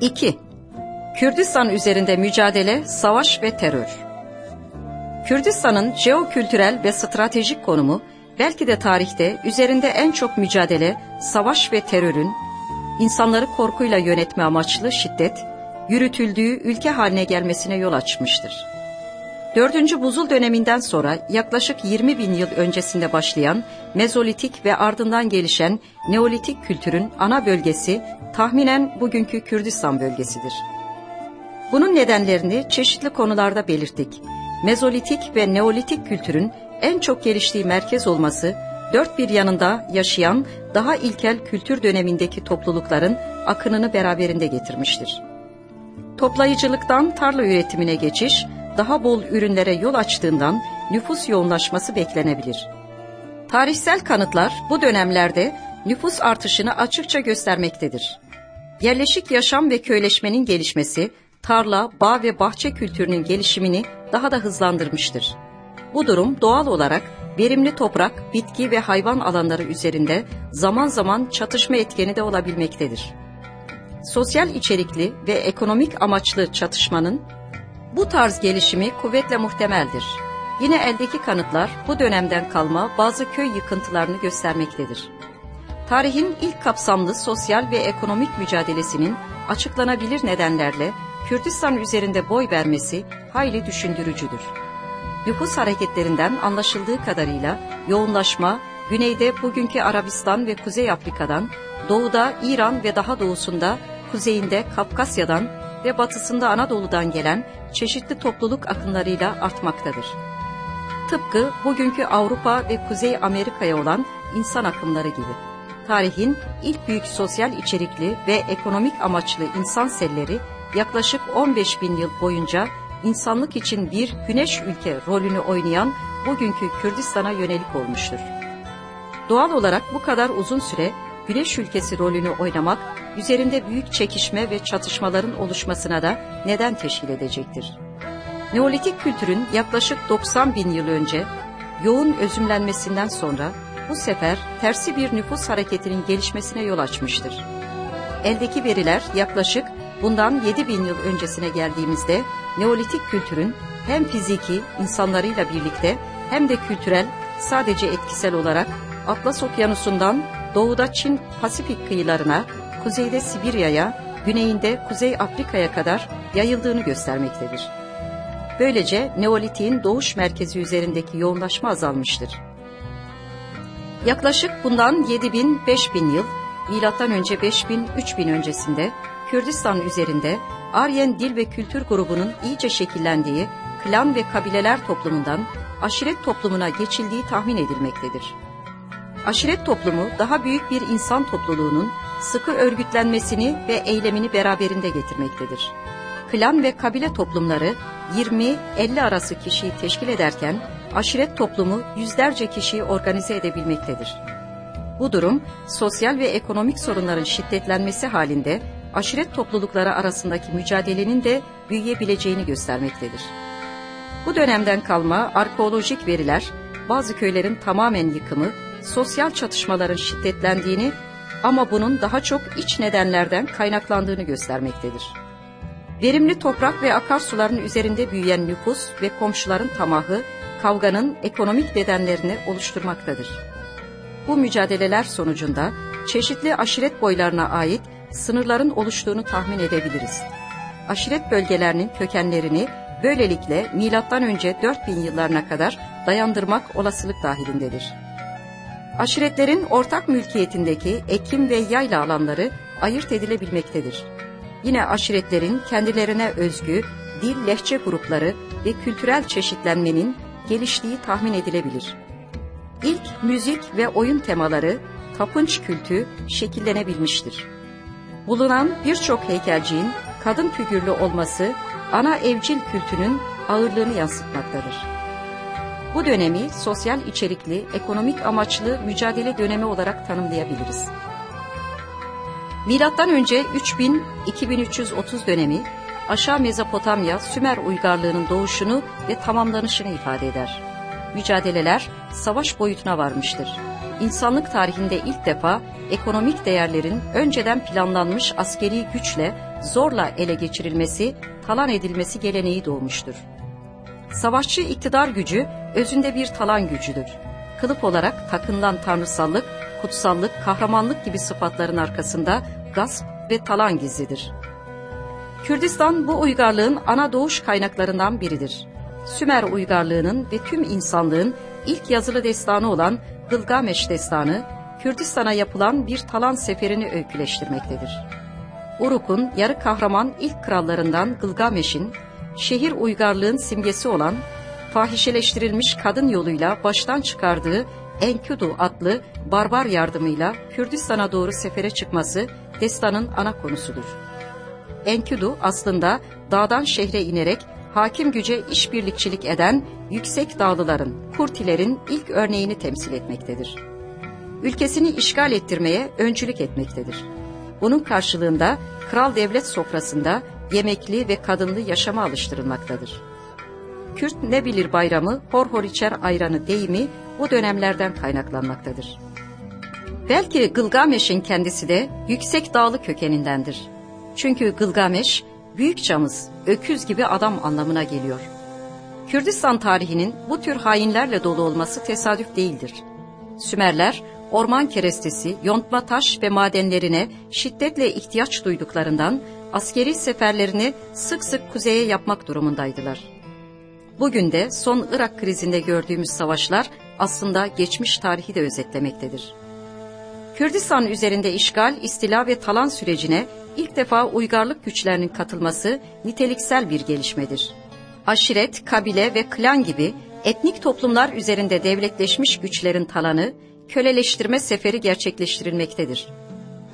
2. Kürdistan üzerinde mücadele, savaş ve terör. Kürdistan'ın jeokültürel ve stratejik konumu belki de tarihte üzerinde en çok mücadele, savaş ve terörün insanları korkuyla yönetme amaçlı şiddet yürütüldüğü ülke haline gelmesine yol açmıştır. Dördüncü buzul döneminden sonra yaklaşık 20 bin yıl öncesinde başlayan Mezolitik ve ardından gelişen Neolitik kültürün ana bölgesi tahminen bugünkü Kürdistan bölgesidir. Bunun nedenlerini çeşitli konularda belirttik. Mezolitik ve Neolitik kültürün en çok geliştiği merkez olması, dört bir yanında yaşayan daha ilkel kültür dönemindeki toplulukların akınını beraberinde getirmiştir. Toplayıcılıktan tarla üretimine geçiş, daha bol ürünlere yol açtığından nüfus yoğunlaşması beklenebilir. Tarihsel kanıtlar bu dönemlerde nüfus artışını açıkça göstermektedir. Yerleşik yaşam ve köyleşmenin gelişmesi, tarla, bağ ve bahçe kültürünün gelişimini daha da hızlandırmıştır. Bu durum doğal olarak verimli toprak, bitki ve hayvan alanları üzerinde zaman zaman çatışma etkeni de olabilmektedir. Sosyal içerikli ve ekonomik amaçlı çatışmanın bu tarz gelişimi kuvvetle muhtemeldir. Yine eldeki kanıtlar bu dönemden kalma bazı köy yıkıntılarını göstermektedir. Tarihin ilk kapsamlı sosyal ve ekonomik mücadelesinin açıklanabilir nedenlerle Kürdistan üzerinde boy vermesi hayli düşündürücüdür. Nüfus hareketlerinden anlaşıldığı kadarıyla yoğunlaşma güneyde bugünkü Arabistan ve Kuzey Afrika'dan, doğuda İran ve daha doğusunda, kuzeyinde Kafkasya'dan ve batısında Anadolu'dan gelen çeşitli topluluk akınlarıyla artmaktadır. Tıpkı bugünkü Avrupa ve Kuzey Amerika'ya olan insan akımları gibi. Tarihin ilk büyük sosyal içerikli ve ekonomik amaçlı insan selleri yaklaşık 15 bin yıl boyunca insanlık için bir güneş ülke rolünü oynayan bugünkü Kürdistan'a yönelik olmuştur. Doğal olarak bu kadar uzun süre güneş ülkesi rolünü oynamak üzerinde büyük çekişme ve çatışmaların oluşmasına da neden teşkil edecektir. Neolitik kültürün yaklaşık 90 bin yıl önce yoğun özümlenmesinden sonra bu sefer tersi bir nüfus hareketinin gelişmesine yol açmıştır. Eldeki veriler yaklaşık bundan 7 bin yıl öncesine geldiğimizde Neolitik kültürün hem fiziki insanlarıyla birlikte hem de kültürel sadece etkisel olarak Atlas Okyanusu'ndan doğuda Çin Pasifik kıyılarına, kuzeyde Sibirya'ya, güneyinde Kuzey Afrika'ya kadar yayıldığını göstermektedir. Böylece Neolitik'in doğuş merkezi üzerindeki yoğunlaşma azalmıştır. Yaklaşık bundan 7000-5000 yıl, milattan önce 5000-3000 öncesinde Kürdistan üzerinde Aryen dil ve kültür grubunun iyice şekillendiği klan ve kabileler toplumundan aşiret toplumuna geçildiği tahmin edilmektedir. Aşiret toplumu daha büyük bir insan topluluğunun sıkı örgütlenmesini ve eylemini beraberinde getirmektedir. Klan ve kabile toplumları 20-50 arası kişiyi teşkil ederken aşiret toplumu yüzlerce kişiyi organize edebilmektedir. Bu durum sosyal ve ekonomik sorunların şiddetlenmesi halinde aşiret toplulukları arasındaki mücadelenin de büyüyebileceğini göstermektedir. Bu dönemden kalma arkeolojik veriler bazı köylerin tamamen yıkımı, sosyal çatışmaların şiddetlendiğini ama bunun daha çok iç nedenlerden kaynaklandığını göstermektedir. Verimli toprak ve akarsuların üzerinde büyüyen nüfus ve komşuların tamahı, kavganın ekonomik nedenlerini oluşturmaktadır. Bu mücadeleler sonucunda çeşitli aşiret boylarına ait sınırların oluştuğunu tahmin edebiliriz. Aşiret bölgelerinin kökenlerini böylelikle önce 4000 yıllarına kadar dayandırmak olasılık dahilindedir. Aşiretlerin ortak mülkiyetindeki ekim ve yayla alanları ayırt edilebilmektedir. Yine aşiretlerin kendilerine özgü dil lehçe grupları ve kültürel çeşitlenmenin geliştiği tahmin edilebilir. İlk müzik ve oyun temaları tapınç kültü şekillenebilmiştir. Bulunan birçok heykelciğin kadın figürlü olması ana evcil kültünün ağırlığını yansıtmaktadır. Bu dönemi sosyal içerikli, ekonomik amaçlı mücadele dönemi olarak tanımlayabiliriz. Milattan önce 3000-2330 dönemi Aşağı Mezopotamya Sümer uygarlığının doğuşunu ve tamamlanışını ifade eder. Mücadeleler savaş boyutuna varmıştır. insanlık tarihinde ilk defa ekonomik değerlerin önceden planlanmış askeri güçle zorla ele geçirilmesi, talan edilmesi geleneği doğmuştur. Savaşçı iktidar gücü özünde bir talan gücüdür. Kılıp olarak takınılan tanrısallık, kutsallık, kahramanlık gibi sıfatların arkasında gasp ve talan gizlidir. Kürdistan bu uygarlığın ana doğuş kaynaklarından biridir. Sümer uygarlığının ve tüm insanlığın ilk yazılı destanı olan Gılgameş destanı, Kürdistan'a yapılan bir talan seferini öyküleştirmektedir. Uruk'un yarı kahraman ilk krallarından Gılgameş'in, şehir uygarlığın simgesi olan, fahişeleştirilmiş kadın yoluyla baştan çıkardığı Enkudu adlı barbar yardımıyla Kürdistan'a doğru sefere çıkması destanın ana konusudur. Enkudu aslında dağdan şehre inerek hakim güce işbirlikçilik eden yüksek dağlıların, kurtilerin ilk örneğini temsil etmektedir. Ülkesini işgal ettirmeye öncülük etmektedir. Bunun karşılığında kral devlet sofrasında yemekli ve kadınlı yaşama alıştırılmaktadır. Kürt ne bilir bayramı, hor hor içer ayranı deyimi bu dönemlerden kaynaklanmaktadır. Belki Gılgameş'in kendisi de yüksek dağlı kökenindendir. Çünkü Gılgameş, büyük camız, öküz gibi adam anlamına geliyor. Kürdistan tarihinin bu tür hainlerle dolu olması tesadüf değildir. Sümerler, orman kerestesi, yontma taş ve madenlerine şiddetle ihtiyaç duyduklarından askeri seferlerini sık sık kuzeye yapmak durumundaydılar. Bugün de son Irak krizinde gördüğümüz savaşlar aslında geçmiş tarihi de özetlemektedir. Kürdistan üzerinde işgal, istila ve talan sürecine ilk defa uygarlık güçlerinin katılması niteliksel bir gelişmedir. Aşiret, kabile ve klan gibi etnik toplumlar üzerinde devletleşmiş güçlerin talanı, köleleştirme seferi gerçekleştirilmektedir.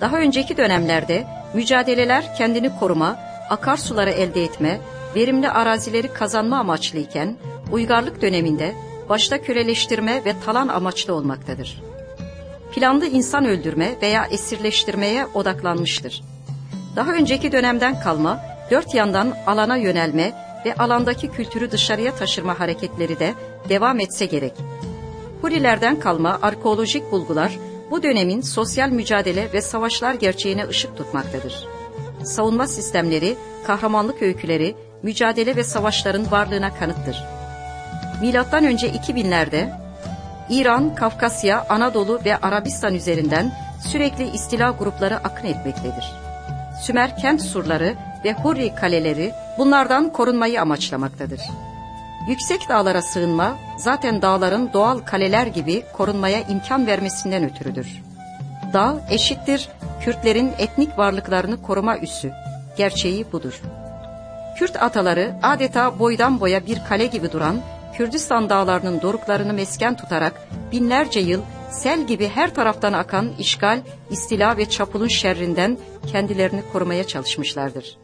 Daha önceki dönemlerde mücadeleler kendini koruma, akarsuları elde etme, verimli arazileri kazanma amaçlıyken, uygarlık döneminde başta köleleştirme ve talan amaçlı olmaktadır. Planlı insan öldürme veya esirleştirmeye odaklanmıştır. Daha önceki dönemden kalma, dört yandan alana yönelme ve alandaki kültürü dışarıya taşırma hareketleri de devam etse gerek. Hurilerden kalma arkeolojik bulgular bu dönemin sosyal mücadele ve savaşlar gerçeğine ışık tutmaktadır. Savunma sistemleri, kahramanlık öyküleri, mücadele ve savaşların varlığına kanıttır. Milattan önce 2000'lerde İran, Kafkasya, Anadolu ve Arabistan üzerinden sürekli istila grupları akın etmektedir. Sümer kent surları ve Hurri kaleleri bunlardan korunmayı amaçlamaktadır. Yüksek dağlara sığınma zaten dağların doğal kaleler gibi korunmaya imkan vermesinden ötürüdür. Dağ eşittir Kürtlerin etnik varlıklarını koruma üssü. Gerçeği budur. Kürt ataları adeta boydan boya bir kale gibi duran Kürdistan dağlarının doruklarını mesken tutarak binlerce yıl sel gibi her taraftan akan işgal, istila ve çapulun şerrinden kendilerini korumaya çalışmışlardır.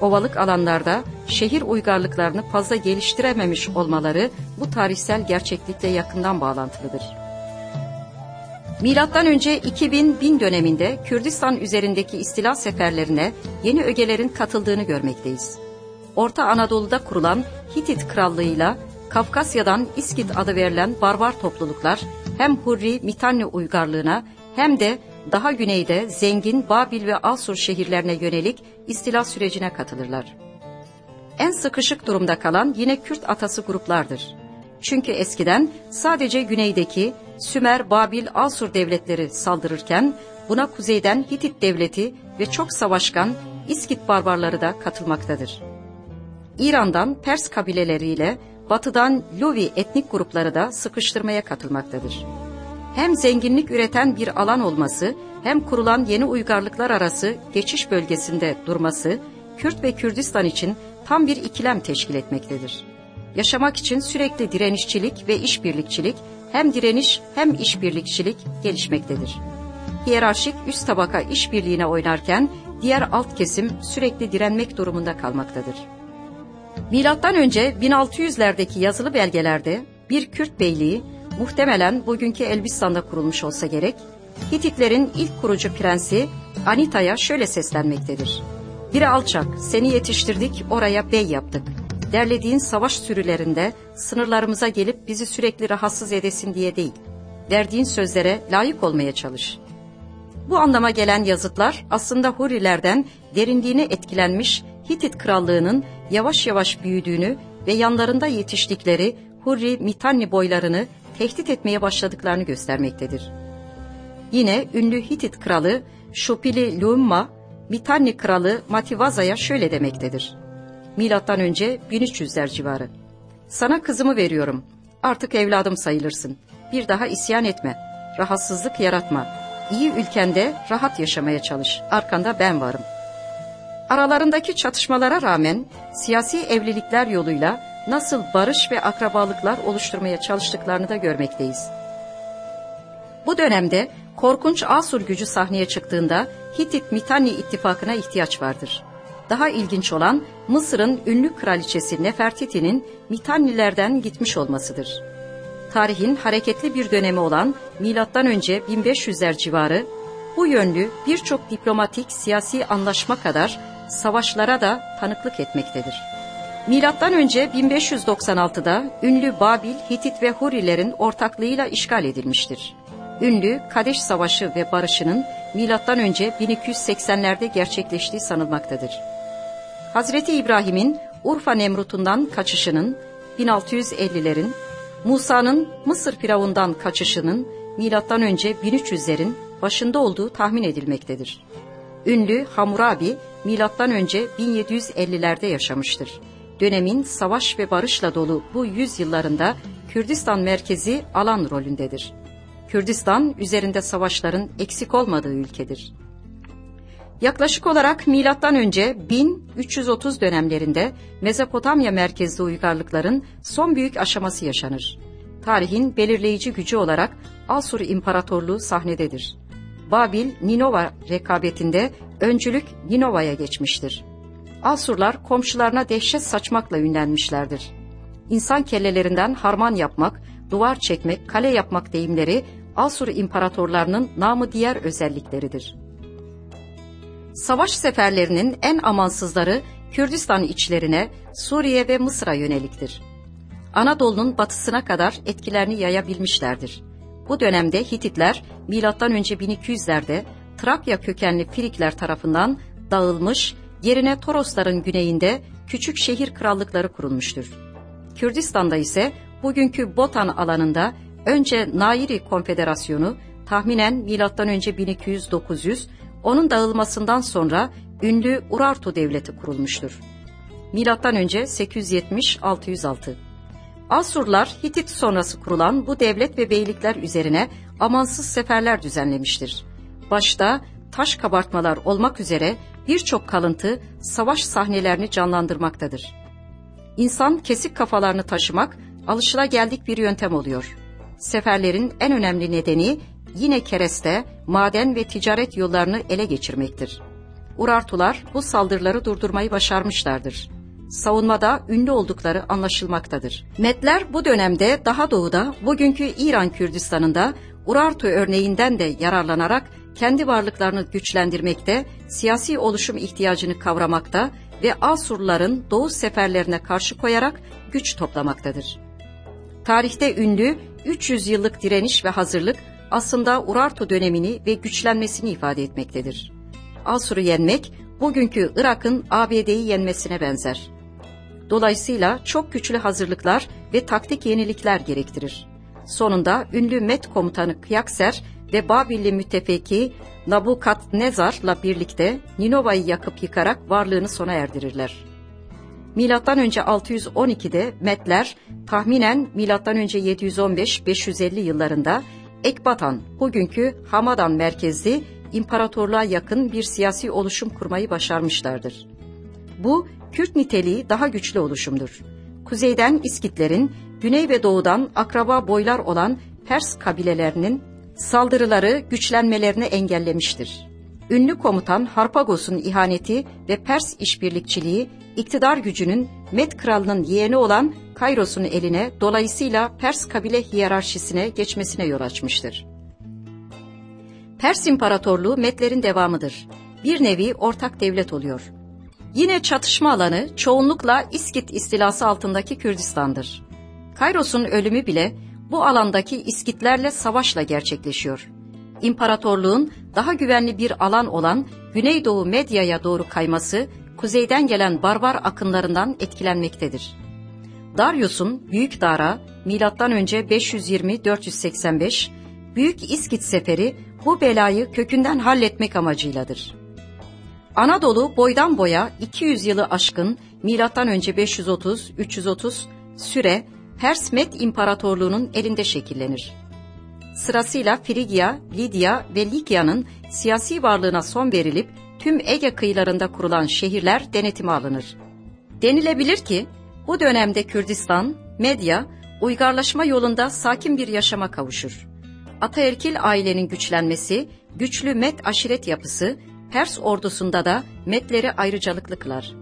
Ovalık alanlarda şehir uygarlıklarını fazla geliştirememiş olmaları bu tarihsel gerçeklikle yakından bağlantılıdır. Milattan önce 2000-1000 döneminde Kürdistan üzerindeki istila seferlerine yeni ögelerin katıldığını görmekteyiz. Orta Anadolu'da kurulan Hitit Krallığı'yla Kafkasya'dan İskit adı verilen barbar topluluklar hem Hurri Mitanni uygarlığına hem de daha güneyde zengin Babil ve Asur şehirlerine yönelik istila sürecine katılırlar. En sıkışık durumda kalan yine Kürt atası gruplardır. Çünkü eskiden sadece güneydeki Sümer, Babil, Asur devletleri saldırırken buna kuzeyden Hitit devleti ve çok savaşkan İskit barbarları da katılmaktadır. İran'dan Pers kabileleriyle batıdan Luvi etnik grupları da sıkıştırmaya katılmaktadır. Hem zenginlik üreten bir alan olması, hem kurulan yeni uygarlıklar arası geçiş bölgesinde durması, Kürt ve Kürdistan için tam bir ikilem teşkil etmektedir. Yaşamak için sürekli direnişçilik ve işbirlikçilik, hem direniş hem işbirlikçilik gelişmektedir. Hiyerarşik üst tabaka işbirliğine oynarken diğer alt kesim sürekli direnmek durumunda kalmaktadır. Milattan önce 1600'lerdeki yazılı belgelerde bir Kürt beyliği muhtemelen bugünkü Elbistan'da kurulmuş olsa gerek, Hititlerin ilk kurucu prensi Anita'ya şöyle seslenmektedir. Biri alçak, seni yetiştirdik, oraya bey yaptık. Derlediğin savaş sürülerinde sınırlarımıza gelip bizi sürekli rahatsız edesin diye değil. verdiğin sözlere layık olmaya çalış. Bu anlama gelen yazıtlar aslında Hurilerden derinliğine etkilenmiş Hitit krallığının yavaş yavaş büyüdüğünü ve yanlarında yetiştikleri Hurri Mitanni boylarını tehdit etmeye başladıklarını göstermektedir. Yine ünlü Hitit kralı Şupili Lumma, Mitanni kralı Mativaza'ya şöyle demektedir. Milattan önce 1300'ler civarı. Sana kızımı veriyorum. Artık evladım sayılırsın. Bir daha isyan etme. Rahatsızlık yaratma. İyi ülkende rahat yaşamaya çalış. Arkanda ben varım. Aralarındaki çatışmalara rağmen siyasi evlilikler yoluyla nasıl barış ve akrabalıklar oluşturmaya çalıştıklarını da görmekteyiz. Bu dönemde korkunç Asur gücü sahneye çıktığında Hitit Mitanni ittifakına ihtiyaç vardır. Daha ilginç olan Mısır'ın ünlü kraliçesi Nefertiti'nin Mitannilerden gitmiş olmasıdır. Tarihin hareketli bir dönemi olan önce 1500'ler civarı bu yönlü birçok diplomatik siyasi anlaşma kadar savaşlara da tanıklık etmektedir. Milattan önce 1596'da ünlü Babil, Hitit ve Hurilerin ortaklığıyla işgal edilmiştir. Ünlü Kadeş Savaşı ve barışının önce 1280'lerde gerçekleştiği sanılmaktadır. Hazreti İbrahim'in Urfa Nemrut'undan kaçışının 1650'lerin, Musa'nın Mısır Firavundan kaçışının önce 1300'lerin başında olduğu tahmin edilmektedir. Ünlü milattan önce 1750'lerde yaşamıştır. Dönemin savaş ve barışla dolu bu yüzyıllarında Kürdistan merkezi alan rolündedir. Kürdistan üzerinde savaşların eksik olmadığı ülkedir. Yaklaşık olarak milattan önce 1330 dönemlerinde Mezopotamya merkezli uygarlıkların son büyük aşaması yaşanır. Tarihin belirleyici gücü olarak Asur İmparatorluğu sahnededir. Babil, Ninova rekabetinde öncülük Ninova'ya geçmiştir. Asurlar komşularına dehşet saçmakla ünlenmişlerdir. İnsan kellelerinden harman yapmak, duvar çekmek, kale yapmak deyimleri Asur imparatorlarının namı diğer özellikleridir. Savaş seferlerinin en amansızları Kürdistan içlerine, Suriye ve Mısır'a yöneliktir. Anadolu'nun batısına kadar etkilerini yayabilmişlerdir. Bu dönemde Hititler M.Ö. 1200'lerde Trakya kökenli Frikler tarafından dağılmış, yerine Torosların güneyinde küçük şehir krallıkları kurulmuştur. Kürdistan'da ise bugünkü Botan alanında önce Nairi Konfederasyonu tahminen M.Ö. 1200-900, onun dağılmasından sonra ünlü Urartu Devleti kurulmuştur. Önce 870-606. Asurlar Hitit sonrası kurulan bu devlet ve beylikler üzerine amansız seferler düzenlemiştir. Başta taş kabartmalar olmak üzere birçok kalıntı savaş sahnelerini canlandırmaktadır. İnsan kesik kafalarını taşımak alışılageldik bir yöntem oluyor. Seferlerin en önemli nedeni yine kereste, maden ve ticaret yollarını ele geçirmektir. Urartular bu saldırıları durdurmayı başarmışlardır. Savunmada ünlü oldukları anlaşılmaktadır. Metler bu dönemde daha doğuda bugünkü İran Kürdistan'ında Urartu örneğinden de yararlanarak kendi varlıklarını güçlendirmekte, siyasi oluşum ihtiyacını kavramakta ve Asurların doğu seferlerine karşı koyarak güç toplamaktadır. Tarihte ünlü 300 yıllık direniş ve hazırlık aslında Urartu dönemini ve güçlenmesini ifade etmektedir. Asur'u yenmek, bugünkü Irak'ın ABD'yi yenmesine benzer. Dolayısıyla çok güçlü hazırlıklar ve taktik yenilikler gerektirir. Sonunda ünlü Met komutanı Kıyakser ve Babilli müttefiki Nabukadnezar'la birlikte Ninova'yı yakıp yıkarak varlığını sona erdirirler. Önce 612'de Metler tahminen önce 715-550 yıllarında Ekbatan, bugünkü Hamadan merkezli imparatorluğa yakın bir siyasi oluşum kurmayı başarmışlardır. Bu Kürt niteliği daha güçlü oluşumdur. Kuzeyden İskitlerin, güney ve doğudan akraba boylar olan Pers kabilelerinin saldırıları güçlenmelerini engellemiştir. Ünlü komutan Harpagos'un ihaneti ve Pers işbirlikçiliği iktidar gücünün Med kralının yeğeni olan Kayros'un eline dolayısıyla Pers kabile hiyerarşisine geçmesine yol açmıştır. Pers İmparatorluğu Medlerin devamıdır. Bir nevi ortak devlet oluyor. Yine çatışma alanı çoğunlukla İskit istilası altındaki Kürdistan'dır. Kayros'un ölümü bile bu alandaki İskitlerle savaşla gerçekleşiyor. İmparatorluğun daha güvenli bir alan olan Güneydoğu Medya'ya doğru kayması, kuzeyden gelen barbar akınlarından etkilenmektedir. Darius'un Büyük Dara, M.Ö. 520-485, Büyük İskit Seferi bu belayı kökünden halletmek amacıyladır. Anadolu boydan boya 200 yılı aşkın M.Ö. 530-330 süre Pers Med İmparatorluğu'nun elinde şekillenir. Sırasıyla Frigya, Lidya ve Likya'nın siyasi varlığına son verilip tüm Ege kıyılarında kurulan şehirler denetime alınır. Denilebilir ki bu dönemde Kürdistan, Medya, uygarlaşma yolunda sakin bir yaşama kavuşur. Ataerkil ailenin güçlenmesi, güçlü Met aşiret yapısı, Pers ordusunda da Metleri ayrıcalıklı kılar.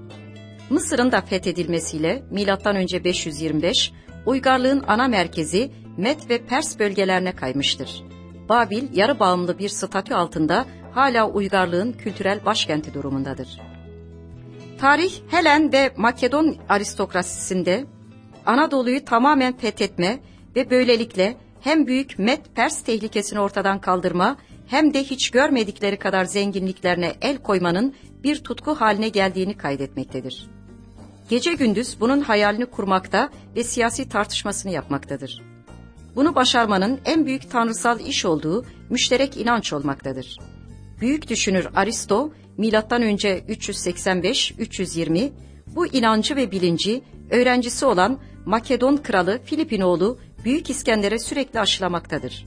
Mısır'ın da fethedilmesiyle M.Ö. 525, uygarlığın ana merkezi Met ve Pers bölgelerine kaymıştır. Babil yarı bağımlı bir statü altında hala uygarlığın kültürel başkenti durumundadır. Tarih Helen ve Makedon aristokrasisinde Anadolu'yu tamamen fethetme ve böylelikle hem büyük Met-Pers tehlikesini ortadan kaldırma hem de hiç görmedikleri kadar zenginliklerine el koymanın bir tutku haline geldiğini kaydetmektedir. Gece gündüz bunun hayalini kurmakta ve siyasi tartışmasını yapmaktadır. Bunu başarmanın en büyük tanrısal iş olduğu müşterek inanç olmaktadır. Büyük düşünür Aristo, milattan önce 385-320 bu inancı ve bilinci öğrencisi olan Makedon kralı Filipinoğlu Büyük İskender'e sürekli aşılamaktadır.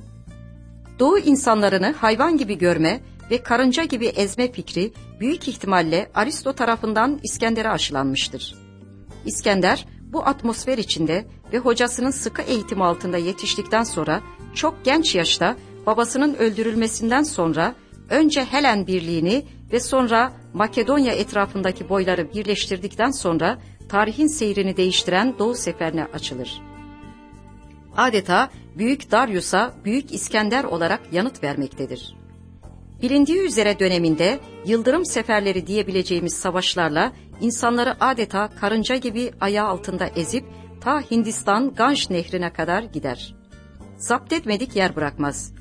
Doğu insanlarını hayvan gibi görme ve karınca gibi ezme fikri büyük ihtimalle Aristo tarafından İskender'e aşılanmıştır. İskender bu atmosfer içinde ve hocasının sıkı eğitim altında yetiştikten sonra çok genç yaşta babasının öldürülmesinden sonra önce Helen Birliği'ni ve sonra Makedonya etrafındaki boyları birleştirdikten sonra tarihin seyrini değiştiren Doğu seferine açılır. Adeta Büyük Darius'a Büyük İskender olarak yanıt vermektedir. Bilindiği üzere döneminde yıldırım seferleri diyebileceğimiz savaşlarla insanları adeta karınca gibi ayağı altında ezip ta Hindistan Ganj nehrine kadar gider. Zapt etmedik yer bırakmaz.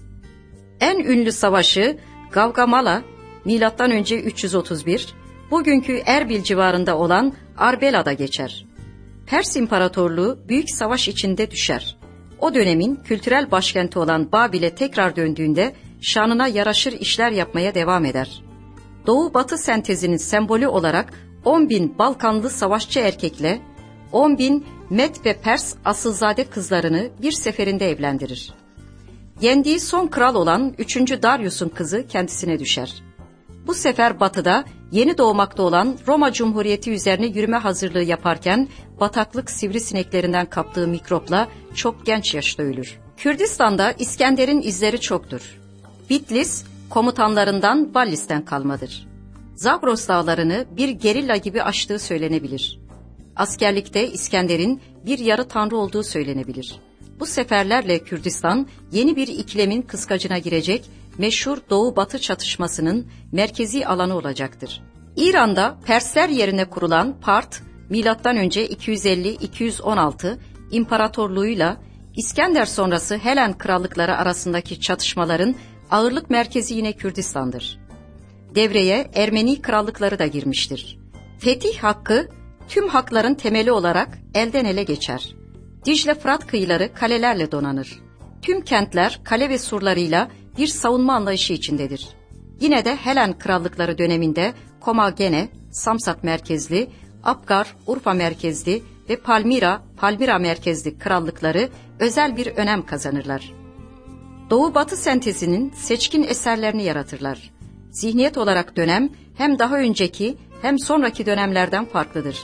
En ünlü savaşı Gavgamala milattan önce 331 bugünkü Erbil civarında olan Arbela'da geçer. Pers İmparatorluğu büyük savaş içinde düşer. O dönemin kültürel başkenti olan Babil'e tekrar döndüğünde şanına yaraşır işler yapmaya devam eder. Doğu-Batı sentezinin sembolü olarak 10 bin Balkanlı savaşçı erkekle 10 bin Met ve Pers asılzade kızlarını bir seferinde evlendirir. Yendiği son kral olan 3. Darius'un kızı kendisine düşer. Bu sefer batıda yeni doğmakta olan Roma Cumhuriyeti üzerine yürüme hazırlığı yaparken bataklık sivrisineklerinden kaptığı mikropla çok genç yaşta ölür. Kürdistan'da İskender'in izleri çoktur. Bitlis komutanlarından Ballis'ten kalmadır. Zagros dağlarını bir gerilla gibi aştığı söylenebilir. Askerlikte İskender'in bir yarı tanrı olduğu söylenebilir. Bu seferlerle Kürdistan yeni bir iklemin kıskacına girecek meşhur Doğu-Batı çatışmasının merkezi alanı olacaktır. İran'da Persler yerine kurulan Part, milattan önce 250-216 imparatorluğuyla İskender sonrası Helen krallıkları arasındaki çatışmaların ağırlık merkezi yine Kürdistan'dır. Devreye Ermeni krallıkları da girmiştir. Fetih hakkı tüm hakların temeli olarak elden ele geçer. Dicle Fırat kıyıları kalelerle donanır. Tüm kentler kale ve surlarıyla bir savunma anlayışı içindedir. Yine de Helen krallıkları döneminde Komagene, Samsat merkezli, Apgar, Urfa merkezli ve Palmira, Palmira merkezli krallıkları özel bir önem kazanırlar. Doğu-Batı sentezinin seçkin eserlerini yaratırlar. Zihniyet olarak dönem hem daha önceki hem sonraki dönemlerden farklıdır.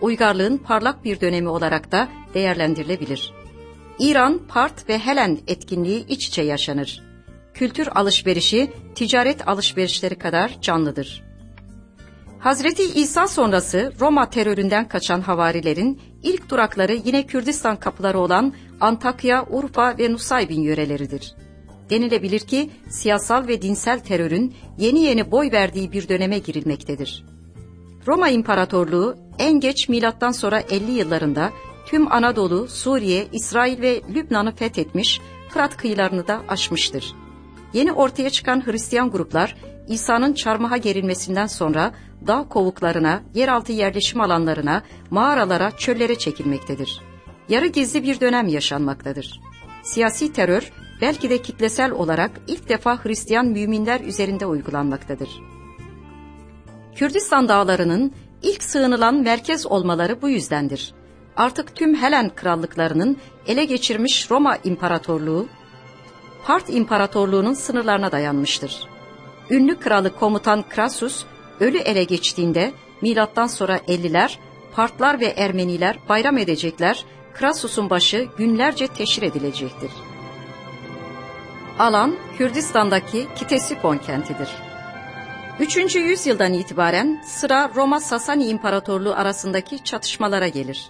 Uygarlığın parlak bir dönemi olarak da değerlendirilebilir. İran, Part ve Helen etkinliği iç içe yaşanır. Kültür alışverişi, ticaret alışverişleri kadar canlıdır. Hazreti İsa sonrası Roma teröründen kaçan havarilerin ilk durakları yine Kürdistan kapıları olan Antakya, Urfa ve Nusaybin yöreleridir. Denilebilir ki siyasal ve dinsel terörün yeni yeni boy verdiği bir döneme girilmektedir. Roma İmparatorluğu en geç milattan sonra 50 yıllarında tüm Anadolu, Suriye, İsrail ve Lübnan'ı fethetmiş, Fırat kıyılarını da aşmıştır. Yeni ortaya çıkan Hristiyan gruplar, İsa'nın çarmıha gerilmesinden sonra dağ kovuklarına, yeraltı yerleşim alanlarına, mağaralara, çöllere çekilmektedir. Yarı gizli bir dönem yaşanmaktadır. Siyasi terör belki de kitlesel olarak ilk defa Hristiyan müminler üzerinde uygulanmaktadır. Kürdistan dağlarının ilk sığınılan merkez olmaları bu yüzdendir. Artık tüm Helen krallıklarının ele geçirmiş Roma İmparatorluğu, Part İmparatorluğu'nun sınırlarına dayanmıştır. Ünlü kralı komutan Krasus ölü ele geçtiğinde milattan sonra 50'ler, Partlar ve Ermeniler bayram edecekler, Krasus'un başı günlerce teşhir edilecektir. Alan, Kürdistan'daki Kitesipon kentidir. 3. yüzyıldan itibaren sıra Roma-Sasani İmparatorluğu arasındaki çatışmalara gelir.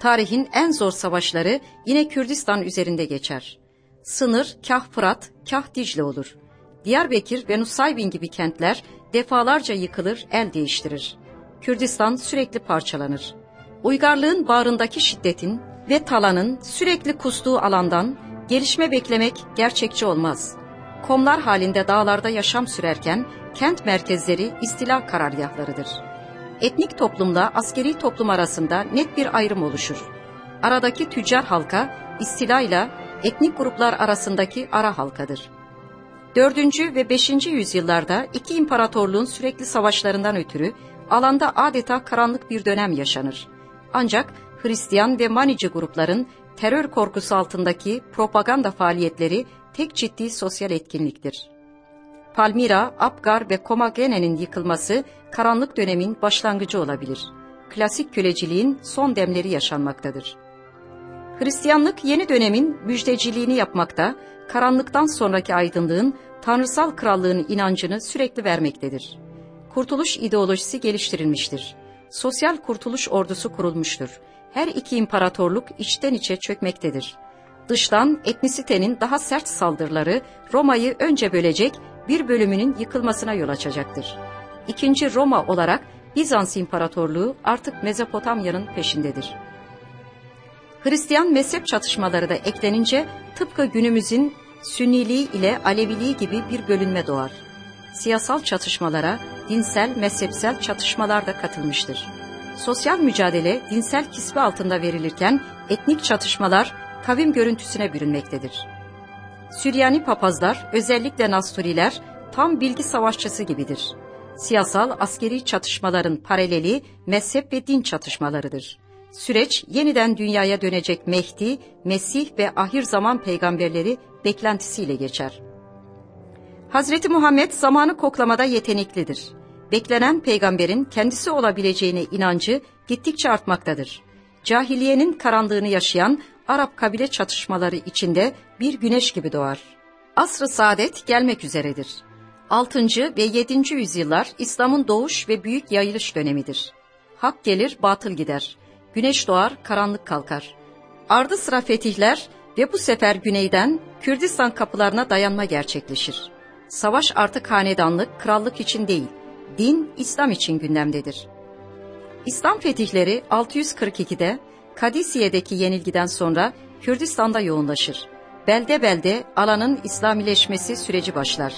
Tarihin en zor savaşları yine Kürdistan üzerinde geçer. Sınır kah Fırat, kah Dicle olur. Diyarbakır ve Nusaybin gibi kentler defalarca yıkılır, el değiştirir. Kürdistan sürekli parçalanır. Uygarlığın bağrındaki şiddetin ve talanın sürekli kustuğu alandan gelişme beklemek gerçekçi olmaz. Komlar halinde dağlarda yaşam sürerken kent merkezleri istila karargahlarıdır. Etnik toplumla askeri toplum arasında net bir ayrım oluşur. Aradaki tüccar halka istila ile etnik gruplar arasındaki ara halkadır. 4. ve 5. yüzyıllarda iki imparatorluğun sürekli savaşlarından ötürü alanda adeta karanlık bir dönem yaşanır. Ancak Hristiyan ve Manici grupların terör korkusu altındaki propaganda faaliyetleri tek ciddi sosyal etkinliktir. Palmira, Apgar ve Komagene'nin yıkılması karanlık dönemin başlangıcı olabilir. Klasik köleciliğin son demleri yaşanmaktadır. Hristiyanlık yeni dönemin müjdeciliğini yapmakta, karanlıktan sonraki aydınlığın tanrısal krallığın inancını sürekli vermektedir. Kurtuluş ideolojisi geliştirilmiştir. Sosyal kurtuluş ordusu kurulmuştur. Her iki imparatorluk içten içe çökmektedir. Dıştan etnisitenin daha sert saldırıları Roma'yı önce bölecek, bir bölümünün yıkılmasına yol açacaktır. İkinci Roma olarak Bizans İmparatorluğu artık Mezopotamya'nın peşindedir. Hristiyan mezhep çatışmaları da eklenince tıpkı günümüzün Sünniliği ile Aleviliği gibi bir bölünme doğar. Siyasal çatışmalara dinsel, mezhepsel çatışmalar da katılmıştır. Sosyal mücadele dinsel kisve altında verilirken etnik çatışmalar kavim görüntüsüne bürünmektedir. Süryani papazlar, özellikle Nasturiler tam bilgi savaşçısı gibidir. Siyasal, askeri çatışmaların paraleli mezhep ve din çatışmalarıdır. Süreç yeniden dünyaya dönecek Mehdi, Mesih ve ahir zaman peygamberleri beklentisiyle geçer. Hazreti Muhammed zamanı koklamada yeteneklidir. Beklenen peygamberin kendisi olabileceğine inancı gittikçe artmaktadır. Cahiliyenin karanlığını yaşayan Arap kabile çatışmaları içinde bir güneş gibi doğar. Asr-ı saadet gelmek üzeredir. 6. ve 7. yüzyıllar İslam'ın doğuş ve büyük yayılış dönemidir. Hak gelir, batıl gider. Güneş doğar, karanlık kalkar. Ardı sıra fetihler ve bu sefer güneyden Kürdistan kapılarına dayanma gerçekleşir. Savaş artık hanedanlık, krallık için değil, din İslam için gündemdedir. İslam fetihleri 642'de Kadisiye'deki yenilgiden sonra Kürdistan'da yoğunlaşır. Belde belde alanın İslamileşmesi süreci başlar.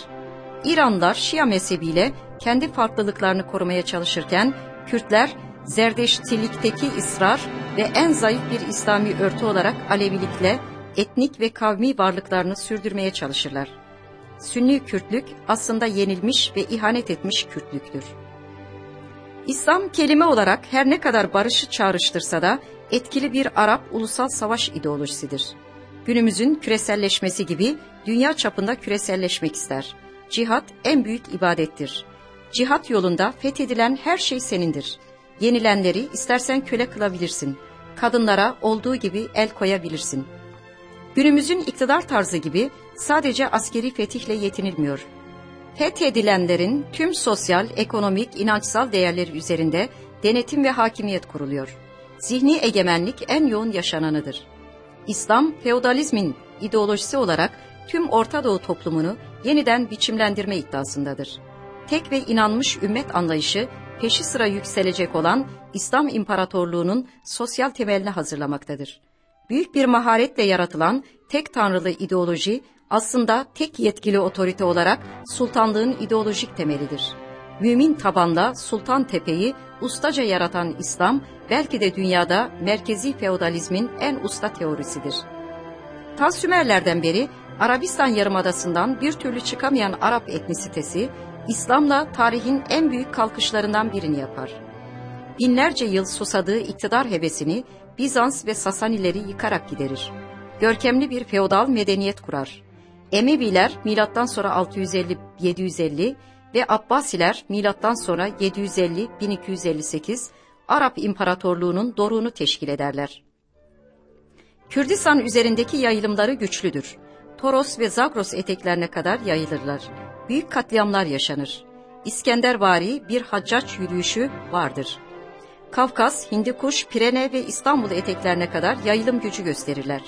İranlılar Şia mezhebiyle kendi farklılıklarını korumaya çalışırken Kürtler Zerdeştilikteki ısrar ve en zayıf bir İslami örtü olarak Alevilikle etnik ve kavmi varlıklarını sürdürmeye çalışırlar. Sünni Kürtlük aslında yenilmiş ve ihanet etmiş Kürtlüktür. İslam kelime olarak her ne kadar barışı çağrıştırsa da etkili bir Arap ulusal savaş ideolojisidir. Günümüzün küreselleşmesi gibi dünya çapında küreselleşmek ister. Cihat en büyük ibadettir. Cihat yolunda fethedilen her şey senindir. Yenilenleri istersen köle kılabilirsin. Kadınlara olduğu gibi el koyabilirsin. Günümüzün iktidar tarzı gibi sadece askeri fetihle yetinilmiyor. Fethedilenlerin tüm sosyal, ekonomik, inançsal değerleri üzerinde denetim ve hakimiyet kuruluyor. Zihni egemenlik en yoğun yaşananıdır. İslam, feodalizmin ideolojisi olarak tüm Orta Doğu toplumunu yeniden biçimlendirme iddiasındadır. Tek ve inanmış ümmet anlayışı peşi sıra yükselecek olan İslam İmparatorluğu'nun sosyal temelini hazırlamaktadır. Büyük bir maharetle yaratılan tek tanrılı ideoloji aslında tek yetkili otorite olarak sultanlığın ideolojik temelidir. Mümin tabanda Sultan Tepe'yi ustaca yaratan İslam belki de dünyada merkezi feodalizmin en usta teorisidir. Ta Sümerlerden beri Arabistan Yarımadası'ndan bir türlü çıkamayan Arap etnisitesi, İslam'la tarihin en büyük kalkışlarından birini yapar. Binlerce yıl susadığı iktidar hevesini Bizans ve Sasanileri yıkarak giderir. Görkemli bir feodal medeniyet kurar. Emeviler milattan sonra 650-750 ve Abbasiler milattan sonra 750-1258 Arap İmparatorluğu'nun doruğunu teşkil ederler. Kürdistan üzerindeki yayılımları güçlüdür. Toros ve Zagros eteklerine kadar yayılırlar. Büyük katliamlar yaşanır. İskendervari bir haccaç yürüyüşü vardır. Kafkas, Hindikuş, Pirene ve İstanbul eteklerine kadar yayılım gücü gösterirler.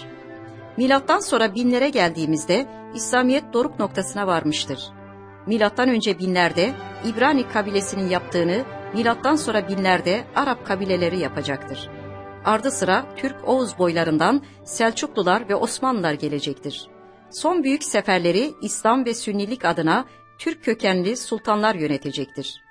Milattan sonra binlere geldiğimizde İslamiyet doruk noktasına varmıştır. Milattan önce binlerde İbrani kabilesinin yaptığını milattan sonra binlerde Arap kabileleri yapacaktır. Ardı sıra Türk Oğuz boylarından Selçuklular ve Osmanlılar gelecektir. Son büyük seferleri İslam ve Sünnilik adına Türk kökenli sultanlar yönetecektir.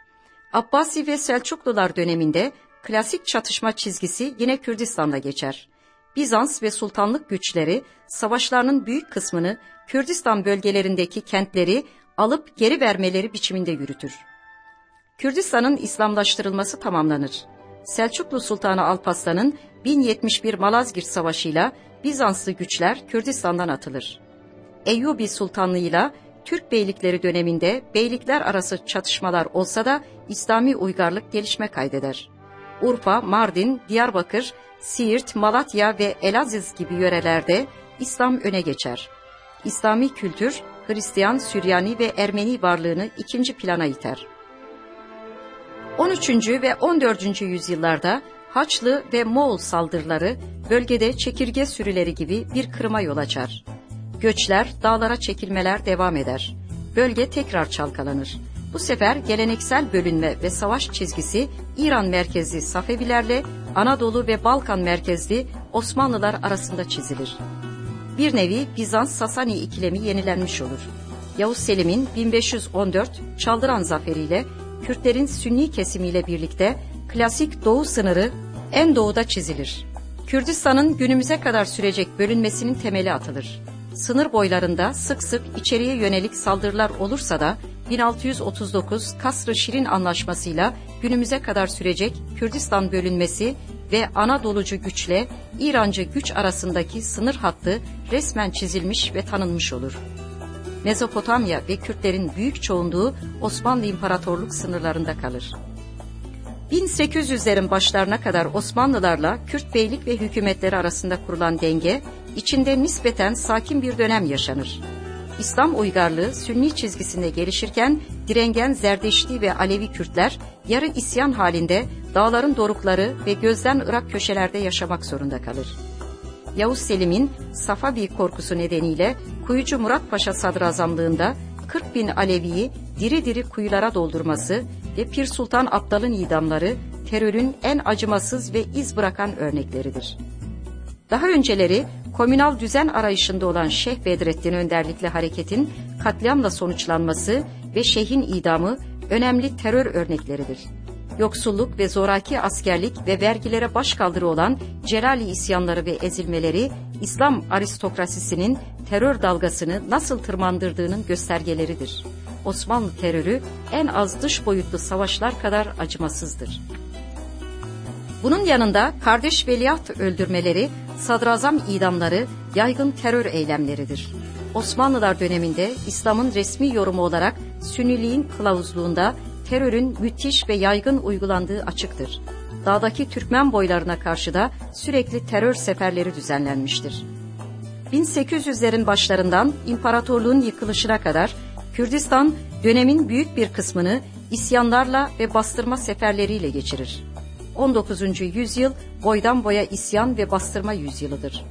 Abbasi ve Selçuklular döneminde klasik çatışma çizgisi yine Kürdistan'da geçer. Bizans ve sultanlık güçleri savaşlarının büyük kısmını Kürdistan bölgelerindeki kentleri alıp geri vermeleri biçiminde yürütür. Kürdistan'ın İslamlaştırılması tamamlanır. Selçuklu Sultanı Alparslan'ın 1071 Malazgirt Savaşı'yla Bizanslı güçler Kürdistan'dan atılır. Eyyubi Sultanlığı'yla Türk beylikleri döneminde beylikler arası çatışmalar olsa da İslami uygarlık gelişme kaydeder. Urfa, Mardin, Diyarbakır, Siirt, Malatya ve Elaziz gibi yörelerde İslam öne geçer. İslami kültür, Hristiyan, Süryani ve Ermeni varlığını ikinci plana iter. 13. ve 14. yüzyıllarda Haçlı ve Moğol saldırıları bölgede çekirge sürüleri gibi bir kırıma yol açar. Göçler, dağlara çekilmeler devam eder. Bölge tekrar çalkalanır. Bu sefer geleneksel bölünme ve savaş çizgisi İran merkezli Safevilerle Anadolu ve Balkan merkezli Osmanlılar arasında çizilir. Bir nevi Bizans-Sasani ikilemi yenilenmiş olur. Yavuz Selim'in 1514 Çaldıran zaferiyle Kürtlerin Sünni kesimiyle birlikte klasik doğu sınırı en doğuda çizilir. Kürdistan'ın günümüze kadar sürecek bölünmesinin temeli atılır. Sınır boylarında sık sık içeriye yönelik saldırılar olursa da 1639 Kasr-ı Anlaşması'yla günümüze kadar sürecek Kürdistan bölünmesi ve Anadolucu güçle İrancı güç arasındaki sınır hattı resmen çizilmiş ve tanınmış olur. Mezopotamya ve Kürtlerin büyük çoğunluğu Osmanlı İmparatorluk sınırlarında kalır. 1800'lerin başlarına kadar Osmanlılarla Kürt beylik ve hükümetleri arasında kurulan denge, içinde nispeten sakin bir dönem yaşanır. İslam uygarlığı Sünni çizgisinde gelişirken direngen Zerdeşti ve Alevi Kürtler yarı isyan halinde dağların dorukları ve gözden ırak köşelerde yaşamak zorunda kalır. Yavuz Selim'in Safavi korkusu nedeniyle Kuyucu Murat Paşa sadrazamlığında 40 bin Alevi'yi diri diri kuyulara doldurması ve Pir Sultan Abdal'ın idamları terörün en acımasız ve iz bırakan örnekleridir. Daha önceleri komünal düzen arayışında olan Şeyh Bedrettin önderlikli hareketin katliamla sonuçlanması ve şeyhin idamı önemli terör örnekleridir. Yoksulluk ve zoraki askerlik ve vergilere başkaldırı olan Celali isyanları ve ezilmeleri İslam aristokrasisinin terör dalgasını nasıl tırmandırdığının göstergeleridir. Osmanlı terörü en az dış boyutlu savaşlar kadar acımasızdır. Bunun yanında kardeş veliaht öldürmeleri, sadrazam idamları yaygın terör eylemleridir. Osmanlılar döneminde İslam'ın resmi yorumu olarak Sünniliğin kılavuzluğunda terörün müthiş ve yaygın uygulandığı açıktır. Dağdaki Türkmen boylarına karşı da sürekli terör seferleri düzenlenmiştir. 1800'lerin başlarından imparatorluğun yıkılışına kadar Kürdistan dönemin büyük bir kısmını isyanlarla ve bastırma seferleriyle geçirir. 19. yüzyıl boydan boya isyan ve bastırma yüzyılıdır.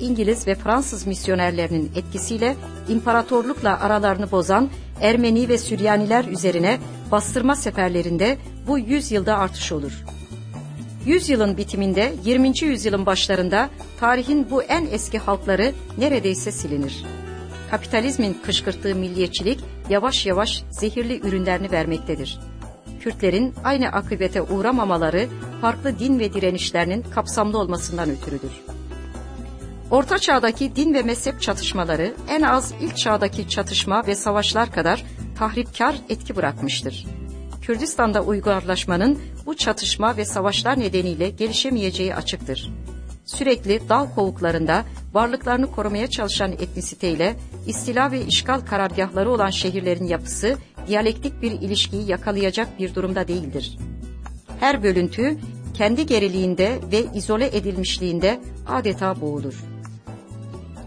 İngiliz ve Fransız misyonerlerinin etkisiyle imparatorlukla aralarını bozan Ermeni ve Süryaniler üzerine bastırma seferlerinde bu yüzyılda artış olur. Yüzyılın bitiminde 20. yüzyılın başlarında tarihin bu en eski halkları neredeyse silinir. Kapitalizmin kışkırttığı milliyetçilik yavaş yavaş zehirli ürünlerini vermektedir. Kürtlerin aynı akıbete uğramamaları farklı din ve direnişlerinin kapsamlı olmasından ötürüdür. Orta çağdaki din ve mezhep çatışmaları en az ilk çağdaki çatışma ve savaşlar kadar tahripkar etki bırakmıştır. Kürdistan'da uygarlaşmanın bu çatışma ve savaşlar nedeniyle gelişemeyeceği açıktır. Sürekli dal kovuklarında varlıklarını korumaya çalışan etnisiteyle istila ve işgal karargahları olan şehirlerin yapısı diyalektik bir ilişkiyi yakalayacak bir durumda değildir. Her bölüntü kendi geriliğinde ve izole edilmişliğinde adeta boğulur.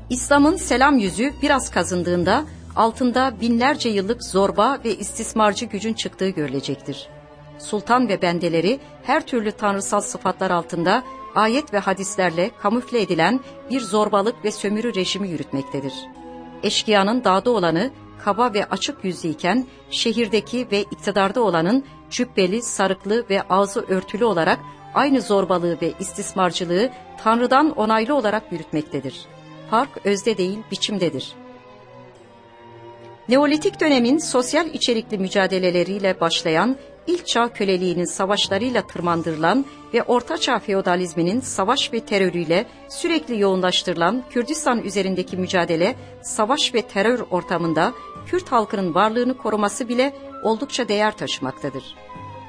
İslam'ın selam yüzü biraz kazındığında altında binlerce yıllık zorba ve istismarcı gücün çıktığı görülecektir. Sultan ve bendeleri her türlü tanrısal sıfatlar altında ayet ve hadislerle kamufle edilen bir zorbalık ve sömürü rejimi yürütmektedir. Eşkıyanın dağda olanı kaba ve açık yüzlüyken şehirdeki ve iktidarda olanın cübbeli, sarıklı ve ağzı örtülü olarak aynı zorbalığı ve istismarcılığı Tanrı'dan onaylı olarak yürütmektedir. Fark özde değil biçimdedir. Neolitik dönemin sosyal içerikli mücadeleleriyle başlayan ilk çağ köleliğinin savaşlarıyla tırmandırılan ve orta çağ feodalizminin savaş ve terörüyle sürekli yoğunlaştırılan Kürdistan üzerindeki mücadele, savaş ve terör ortamında Kürt halkının varlığını koruması bile oldukça değer taşımaktadır.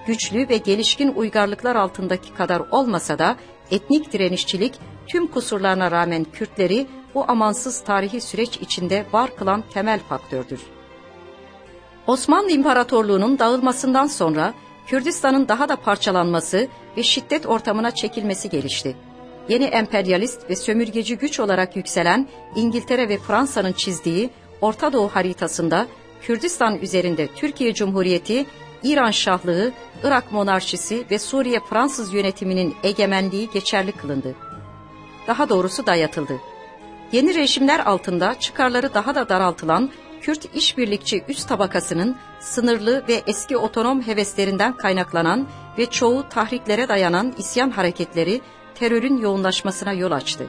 Güçlü ve gelişkin uygarlıklar altındaki kadar olmasa da etnik direnişçilik tüm kusurlarına rağmen Kürtleri bu amansız tarihi süreç içinde var kılan temel faktördür. Osmanlı İmparatorluğu'nun dağılmasından sonra Kürdistan'ın daha da parçalanması ve şiddet ortamına çekilmesi gelişti. Yeni emperyalist ve sömürgeci güç olarak yükselen İngiltere ve Fransa'nın çizdiği Orta Doğu haritasında Kürdistan üzerinde Türkiye Cumhuriyeti, İran Şahlığı, Irak Monarşisi ve Suriye Fransız yönetiminin egemenliği geçerli kılındı. Daha doğrusu dayatıldı. Yeni rejimler altında çıkarları daha da daraltılan Kürt işbirlikçi üst tabakasının sınırlı ve eski otonom heveslerinden kaynaklanan ve çoğu tahriklere dayanan isyan hareketleri terörün yoğunlaşmasına yol açtı.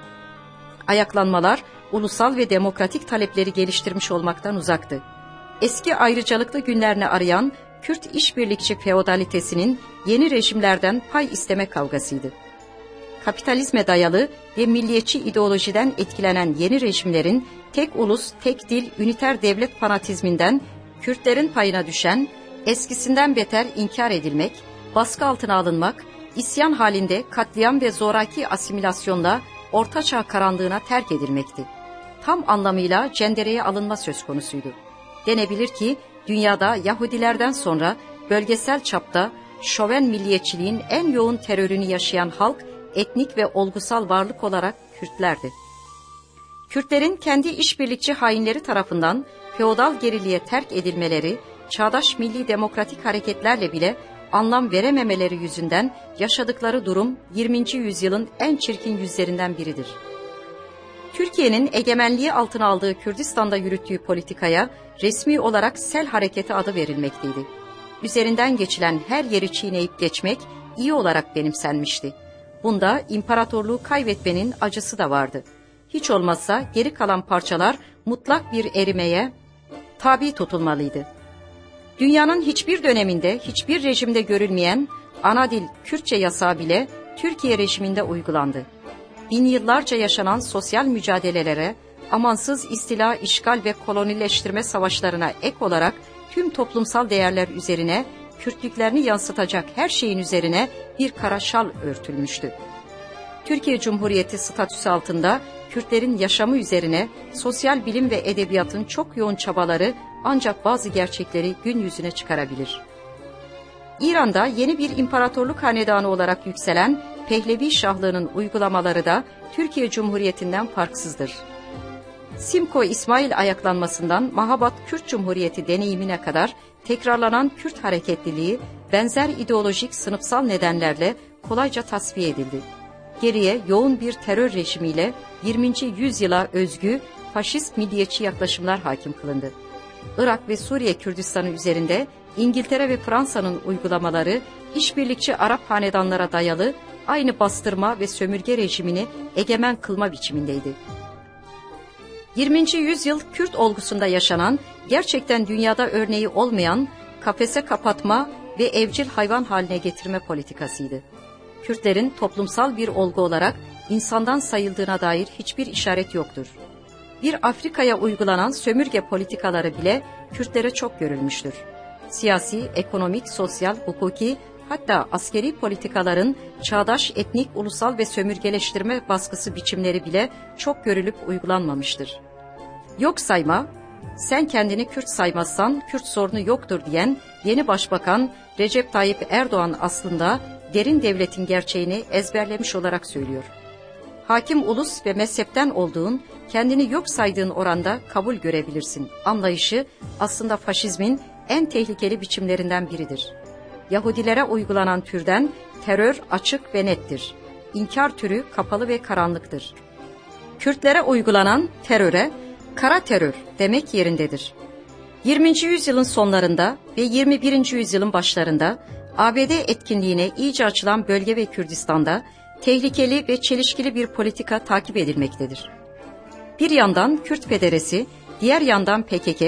Ayaklanmalar ulusal ve demokratik talepleri geliştirmiş olmaktan uzaktı. Eski ayrıcalıklı günlerini arayan Kürt işbirlikçi feodalitesinin yeni rejimlerden pay isteme kavgasıydı kapitalizme dayalı ve milliyetçi ideolojiden etkilenen yeni rejimlerin tek ulus, tek dil, üniter devlet fanatizminden Kürtlerin payına düşen, eskisinden beter inkar edilmek, baskı altına alınmak, isyan halinde katliam ve zoraki asimilasyonla ortaçağ karanlığına terk edilmekti. Tam anlamıyla cendereye alınma söz konusuydu. Denebilir ki dünyada Yahudilerden sonra bölgesel çapta şoven milliyetçiliğin en yoğun terörünü yaşayan halk etnik ve olgusal varlık olarak Kürtlerdi. Kürtlerin kendi işbirlikçi hainleri tarafından feodal geriliğe terk edilmeleri, çağdaş milli demokratik hareketlerle bile anlam verememeleri yüzünden yaşadıkları durum 20. yüzyılın en çirkin yüzlerinden biridir. Türkiye'nin egemenliği altına aldığı Kürdistan'da yürüttüğü politikaya resmi olarak Sel Hareketi adı verilmekteydi. Üzerinden geçilen her yeri çiğneyip geçmek iyi olarak benimsenmişti. Bunda imparatorluğu kaybetmenin acısı da vardı. Hiç olmazsa geri kalan parçalar mutlak bir erimeye tabi tutulmalıydı. Dünyanın hiçbir döneminde, hiçbir rejimde görülmeyen ana dil Kürtçe yasağı bile Türkiye rejiminde uygulandı. Bin yıllarca yaşanan sosyal mücadelelere, amansız istila, işgal ve kolonileştirme savaşlarına ek olarak tüm toplumsal değerler üzerine Kürtlüklerini yansıtacak her şeyin üzerine bir kara şal örtülmüştü. Türkiye Cumhuriyeti statüsü altında Kürtlerin yaşamı üzerine sosyal bilim ve edebiyatın çok yoğun çabaları ancak bazı gerçekleri gün yüzüne çıkarabilir. İran'da yeni bir imparatorluk hanedanı olarak yükselen Pehlevi Şahlığı'nın uygulamaları da Türkiye Cumhuriyeti'nden farksızdır. Simko İsmail ayaklanmasından Mahabat Kürt Cumhuriyeti deneyimine kadar tekrarlanan Kürt hareketliliği benzer ideolojik sınıfsal nedenlerle kolayca tasfiye edildi. Geriye yoğun bir terör rejimiyle 20. yüzyıla özgü faşist milliyetçi yaklaşımlar hakim kılındı. Irak ve Suriye Kürdistanı üzerinde İngiltere ve Fransa'nın uygulamaları işbirlikçi Arap hanedanlara dayalı aynı bastırma ve sömürge rejimini egemen kılma biçimindeydi. 20. yüzyıl Kürt olgusunda yaşanan, gerçekten dünyada örneği olmayan kafese kapatma ve evcil hayvan haline getirme politikasıydı. Kürtlerin toplumsal bir olgu olarak insandan sayıldığına dair hiçbir işaret yoktur. Bir Afrika'ya uygulanan sömürge politikaları bile Kürtlere çok görülmüştür. Siyasi, ekonomik, sosyal, hukuki hatta askeri politikaların çağdaş etnik, ulusal ve sömürgeleştirme baskısı biçimleri bile çok görülüp uygulanmamıştır. Yok sayma, sen kendini Kürt saymazsan Kürt sorunu yoktur diyen yeni başbakan Recep Tayyip Erdoğan aslında derin devletin gerçeğini ezberlemiş olarak söylüyor. Hakim ulus ve mezhepten olduğun, kendini yok saydığın oranda kabul görebilirsin. Anlayışı aslında faşizmin en tehlikeli biçimlerinden biridir. Yahudilere uygulanan türden terör açık ve nettir. İnkar türü kapalı ve karanlıktır. Kürtlere uygulanan teröre kara terör demek yerindedir. 20. yüzyılın sonlarında ve 21. yüzyılın başlarında ABD etkinliğine iyice açılan bölge ve Kürdistan'da tehlikeli ve çelişkili bir politika takip edilmektedir. Bir yandan Kürt Federesi, diğer yandan PKK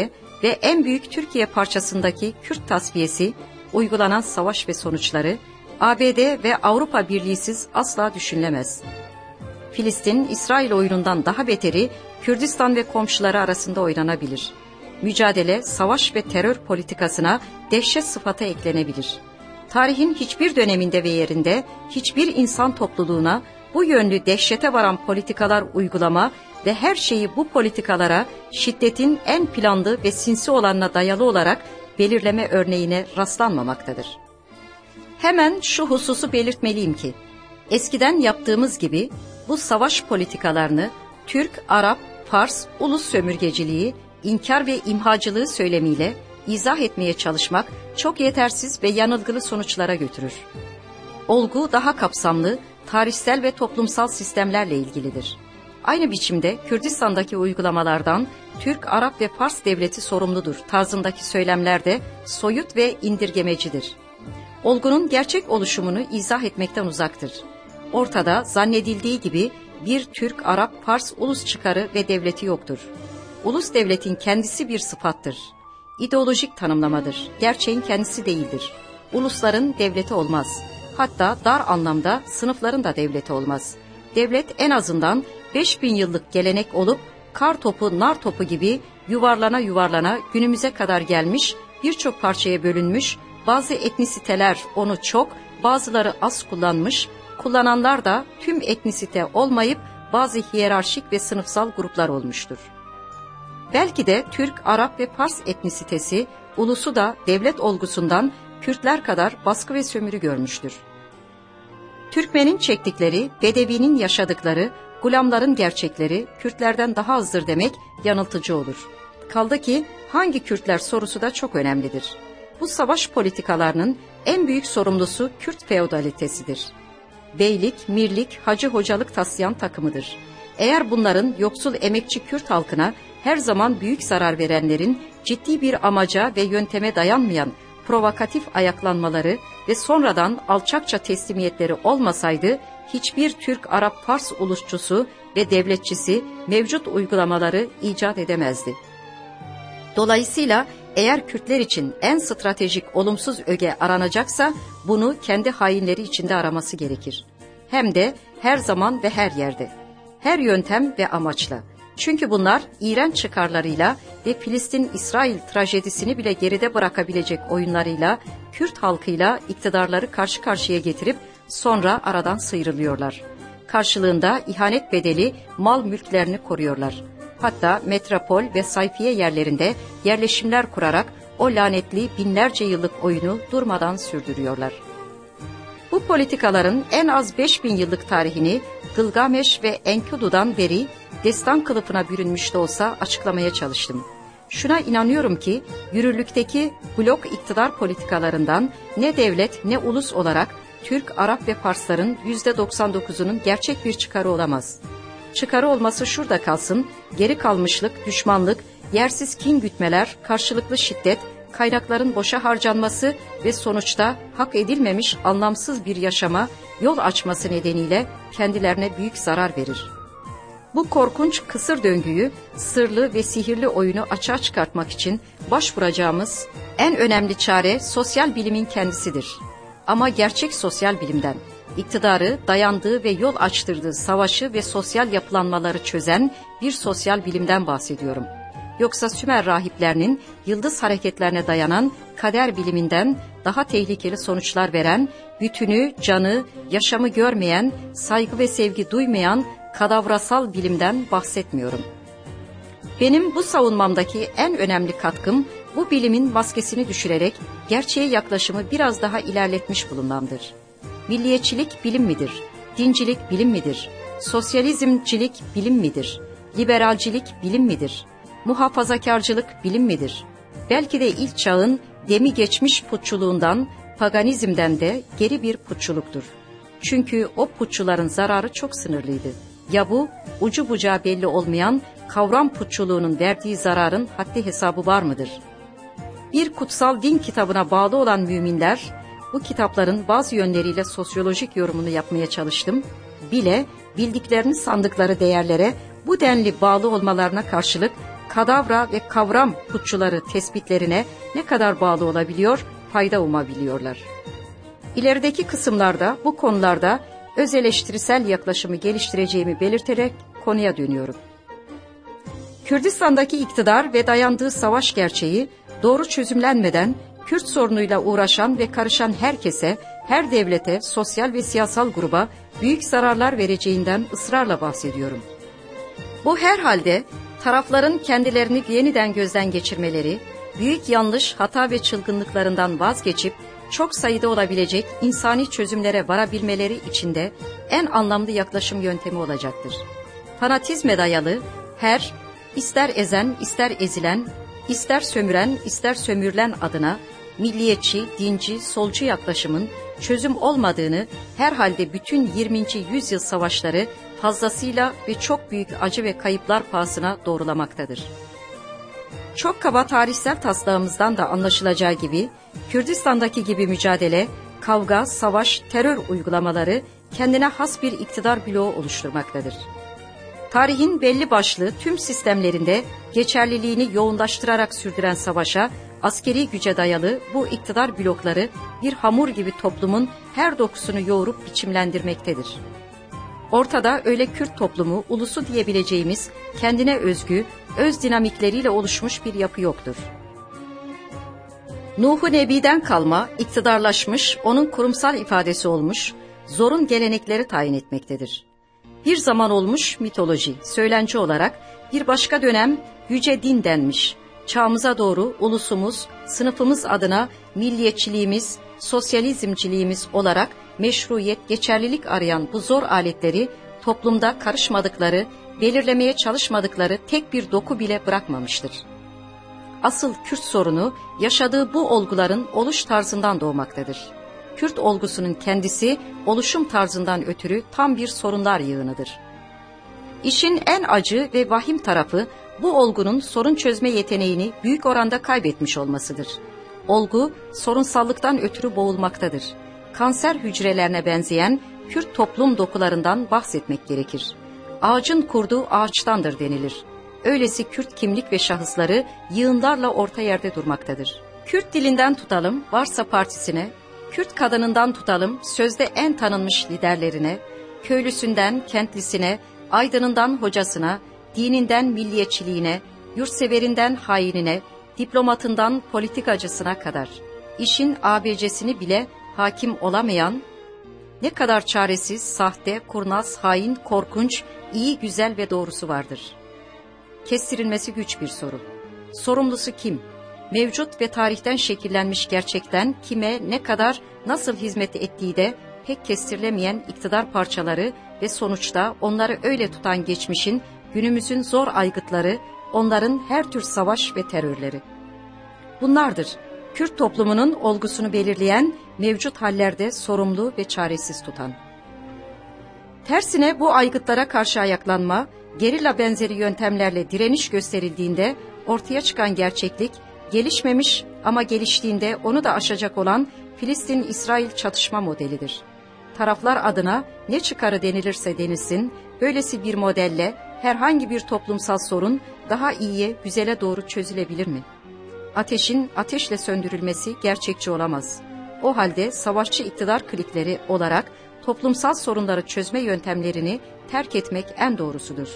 ve en büyük Türkiye parçasındaki Kürt tasfiyesi, uygulanan savaş ve sonuçları ABD ve Avrupa Birliği'siz asla düşünülemez. Filistin, İsrail oyunundan daha beteri Kürdistan ve komşuları arasında oynanabilir. Mücadele, savaş ve terör politikasına dehşet sıfata eklenebilir. Tarihin hiçbir döneminde ve yerinde hiçbir insan topluluğuna bu yönlü dehşete varan politikalar uygulama ve her şeyi bu politikalara şiddetin en planlı ve sinsi olanına dayalı olarak belirleme örneğine rastlanmamaktadır. Hemen şu hususu belirtmeliyim ki, eskiden yaptığımız gibi bu savaş politikalarını Türk, Arap, Fars, ulus sömürgeciliği, inkar ve imhacılığı söylemiyle izah etmeye çalışmak çok yetersiz ve yanılgılı sonuçlara götürür. Olgu daha kapsamlı, tarihsel ve toplumsal sistemlerle ilgilidir. Aynı biçimde Kürdistan'daki uygulamalardan Türk, Arap ve Fars devleti sorumludur tarzındaki söylemler de soyut ve indirgemecidir. Olgunun gerçek oluşumunu izah etmekten uzaktır. Ortada zannedildiği gibi bir Türk, Arap, Fars ulus çıkarı ve devleti yoktur. Ulus devletin kendisi bir sıfattır. İdeolojik tanımlamadır. Gerçeğin kendisi değildir. Ulusların devleti olmaz. Hatta dar anlamda sınıfların da devleti olmaz. Devlet en azından 5000 yıllık gelenek olup kar topu, nar topu gibi yuvarlana yuvarlana günümüze kadar gelmiş, birçok parçaya bölünmüş, bazı etnisiteler onu çok, bazıları az kullanmış, kullananlar da tüm etnisite olmayıp bazı hiyerarşik ve sınıfsal gruplar olmuştur. Belki de Türk, Arap ve Pars etnisitesi, ulusu da devlet olgusundan Kürtler kadar baskı ve sömürü görmüştür. Türkmenin çektikleri, Bedevi'nin yaşadıkları, gulamların gerçekleri Kürtlerden daha azdır demek yanıltıcı olur. Kaldı ki hangi Kürtler sorusu da çok önemlidir. Bu savaş politikalarının en büyük sorumlusu Kürt feodalitesidir. Beylik, mirlik, hacı hocalık taslayan takımıdır. Eğer bunların yoksul emekçi Kürt halkına her zaman büyük zarar verenlerin ciddi bir amaca ve yönteme dayanmayan provokatif ayaklanmaları ve sonradan alçakça teslimiyetleri olmasaydı hiçbir Türk Arap Fars ulusçusu ve devletçisi mevcut uygulamaları icat edemezdi. Dolayısıyla eğer Kürtler için en stratejik olumsuz öge aranacaksa bunu kendi hainleri içinde araması gerekir. Hem de her zaman ve her yerde. Her yöntem ve amaçla. Çünkü bunlar iğrenç çıkarlarıyla ve Filistin-İsrail trajedisini bile geride bırakabilecek oyunlarıyla Kürt halkıyla iktidarları karşı karşıya getirip sonra aradan sıyrılıyorlar. Karşılığında ihanet bedeli mal mülklerini koruyorlar. Hatta metropol ve sayfiye yerlerinde yerleşimler kurarak o lanetli binlerce yıllık oyunu durmadan sürdürüyorlar. Bu politikaların en az 5000 yıllık tarihini Gılgameş ve Enkidu'dan beri destan kılıfına bürünmüş de olsa açıklamaya çalıştım. Şuna inanıyorum ki yürürlükteki blok iktidar politikalarından ne devlet ne ulus olarak Türk, Arap ve Farsların yüzde 99'unun gerçek bir çıkarı olamaz. Çıkarı olması şurada kalsın, geri kalmışlık, düşmanlık, yersiz kin gütmeler, karşılıklı şiddet, kaynakların boşa harcanması ve sonuçta hak edilmemiş anlamsız bir yaşama yol açması nedeniyle kendilerine büyük zarar verir. Bu korkunç kısır döngüyü, sırlı ve sihirli oyunu açığa çıkartmak için başvuracağımız en önemli çare sosyal bilimin kendisidir. Ama gerçek sosyal bilimden, iktidarı, dayandığı ve yol açtırdığı savaşı ve sosyal yapılanmaları çözen bir sosyal bilimden bahsediyorum. Yoksa Sümer rahiplerinin yıldız hareketlerine dayanan kader biliminden daha tehlikeli sonuçlar veren, bütünü, canı, yaşamı görmeyen, saygı ve sevgi duymayan kadavrasal bilimden bahsetmiyorum. Benim bu savunmamdaki en önemli katkım bu bilimin maskesini düşürerek gerçeğe yaklaşımı biraz daha ilerletmiş bulunmamdır. Milliyetçilik bilim midir? Dincilik bilim midir? Sosyalizmcilik bilim midir? Liberalcilik bilim midir? Muhafazakarcılık bilim midir? Belki de ilk çağın demi geçmiş putçuluğundan, paganizmden de geri bir putçuluktur. Çünkü o putçuların zararı çok sınırlıydı. Ya bu ucu bucağı belli olmayan kavram putçuluğunun verdiği zararın haddi hesabı var mıdır? Bir kutsal din kitabına bağlı olan müminler, bu kitapların bazı yönleriyle sosyolojik yorumunu yapmaya çalıştım. Bile bildiklerini sandıkları değerlere bu denli bağlı olmalarına karşılık kadavra ve kavram putçuları tespitlerine ne kadar bağlı olabiliyor, fayda umabiliyorlar. İlerideki kısımlarda bu konularda öz eleştirisel yaklaşımı geliştireceğimi belirterek konuya dönüyorum. Kürdistan'daki iktidar ve dayandığı savaş gerçeği doğru çözümlenmeden Kürt sorunuyla uğraşan ve karışan herkese, her devlete, sosyal ve siyasal gruba büyük zararlar vereceğinden ısrarla bahsediyorum. Bu herhalde tarafların kendilerini yeniden gözden geçirmeleri, büyük yanlış, hata ve çılgınlıklarından vazgeçip çok sayıda olabilecek insani çözümlere varabilmeleri için de en anlamlı yaklaşım yöntemi olacaktır. Fanatizme dayalı her, ister ezen, ister ezilen, ister sömüren, ister sömürülen adına milliyetçi, dinci, solcu yaklaşımın çözüm olmadığını herhalde bütün 20. yüzyıl savaşları fazlasıyla ve çok büyük acı ve kayıplar pahasına doğrulamaktadır. Çok kaba tarihsel taslağımızdan da anlaşılacağı gibi Kürdistan'daki gibi mücadele, kavga, savaş, terör uygulamaları kendine has bir iktidar bloğu oluşturmaktadır. Tarihin belli başlı tüm sistemlerinde geçerliliğini yoğunlaştırarak sürdüren savaşa askeri güce dayalı bu iktidar blokları bir hamur gibi toplumun her dokusunu yoğurup biçimlendirmektedir. Ortada öyle Kürt toplumu, ulusu diyebileceğimiz kendine özgü, öz dinamikleriyle oluşmuş bir yapı yoktur. Nuhu Nebi'den kalma, iktidarlaşmış, onun kurumsal ifadesi olmuş, zorun gelenekleri tayin etmektedir. Bir zaman olmuş mitoloji, söylence olarak bir başka dönem yüce din denmiş. Çağımıza doğru ulusumuz, sınıfımız adına milliyetçiliğimiz, sosyalizmciliğimiz olarak meşruiyet, geçerlilik arayan bu zor aletleri toplumda karışmadıkları, belirlemeye çalışmadıkları tek bir doku bile bırakmamıştır. Asıl Kürt sorunu yaşadığı bu olguların oluş tarzından doğmaktadır. Kürt olgusunun kendisi oluşum tarzından ötürü tam bir sorunlar yığınıdır. İşin en acı ve vahim tarafı bu olgunun sorun çözme yeteneğini büyük oranda kaybetmiş olmasıdır. Olgu sorunsallıktan ötürü boğulmaktadır. Kanser hücrelerine benzeyen Kürt toplum dokularından bahsetmek gerekir. Ağacın kurduğu ağaçtandır denilir. Öylesi Kürt kimlik ve şahısları yığınlarla orta yerde durmaktadır. Kürt dilinden tutalım varsa partisine, Kürt kadınından tutalım sözde en tanınmış liderlerine, köylüsünden kentlisine, aydınından hocasına, dininden milliyetçiliğine, yurtseverinden hainine, diplomatından politikacısına kadar işin ABC'sini bile hakim olamayan, ne kadar çaresiz, sahte, kurnaz, hain, korkunç, iyi, güzel ve doğrusu vardır. Kestirilmesi güç bir soru. Sorumlusu kim? Mevcut ve tarihten şekillenmiş gerçekten kime, ne kadar, nasıl hizmet ettiği de pek kestirilemeyen iktidar parçaları ve sonuçta onları öyle tutan geçmişin, günümüzün zor aygıtları, onların her tür savaş ve terörleri. Bunlardır Kürt toplumunun olgusunu belirleyen, mevcut hallerde sorumlu ve çaresiz tutan. Tersine bu aygıtlara karşı ayaklanma, gerilla benzeri yöntemlerle direniş gösterildiğinde ortaya çıkan gerçeklik, gelişmemiş ama geliştiğinde onu da aşacak olan Filistin-İsrail çatışma modelidir. Taraflar adına ne çıkarı denilirse denilsin, böylesi bir modelle herhangi bir toplumsal sorun daha iyiye, güzele doğru çözülebilir mi? Ateşin ateşle söndürülmesi gerçekçi olamaz. O halde savaşçı iktidar klikleri olarak toplumsal sorunları çözme yöntemlerini terk etmek en doğrusudur.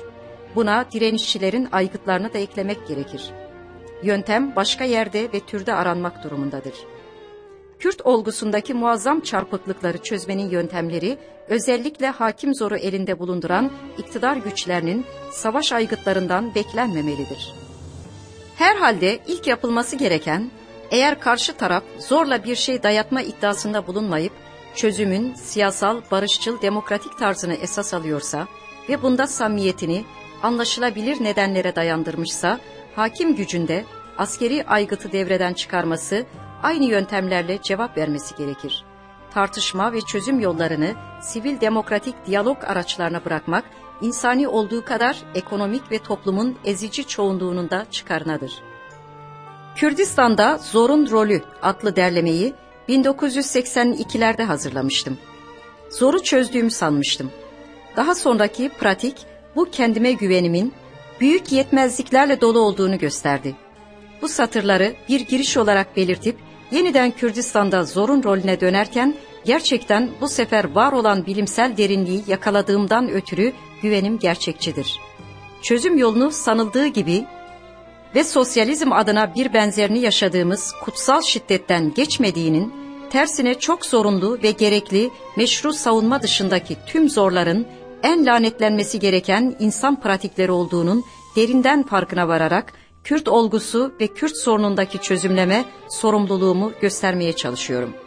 Buna direnişçilerin aygıtlarını da eklemek gerekir. Yöntem başka yerde ve türde aranmak durumundadır. Kürt olgusundaki muazzam çarpıklıkları çözmenin yöntemleri özellikle hakim zoru elinde bulunduran iktidar güçlerinin savaş aygıtlarından beklenmemelidir. Herhalde ilk yapılması gereken eğer karşı taraf zorla bir şey dayatma iddiasında bulunmayıp çözümün siyasal, barışçıl, demokratik tarzını esas alıyorsa ve bunda samimiyetini anlaşılabilir nedenlere dayandırmışsa hakim gücünde askeri aygıtı devreden çıkarması aynı yöntemlerle cevap vermesi gerekir. Tartışma ve çözüm yollarını sivil demokratik diyalog araçlarına bırakmak insani olduğu kadar ekonomik ve toplumun ezici çoğunluğunun da çıkarınadır. Kürdistan'da Zor'un Rolü adlı derlemeyi 1982'lerde hazırlamıştım. Zoru çözdüğümü sanmıştım. Daha sonraki pratik bu kendime güvenimin büyük yetmezliklerle dolu olduğunu gösterdi. Bu satırları bir giriş olarak belirtip yeniden Kürdistan'da zorun rolüne dönerken gerçekten bu sefer var olan bilimsel derinliği yakaladığımdan ötürü güvenim gerçekçidir. Çözüm yolunu sanıldığı gibi ve sosyalizm adına bir benzerini yaşadığımız kutsal şiddetten geçmediğinin, tersine çok zorunlu ve gerekli meşru savunma dışındaki tüm zorların en lanetlenmesi gereken insan pratikleri olduğunun derinden farkına vararak Kürt olgusu ve Kürt sorunundaki çözümleme sorumluluğumu göstermeye çalışıyorum.''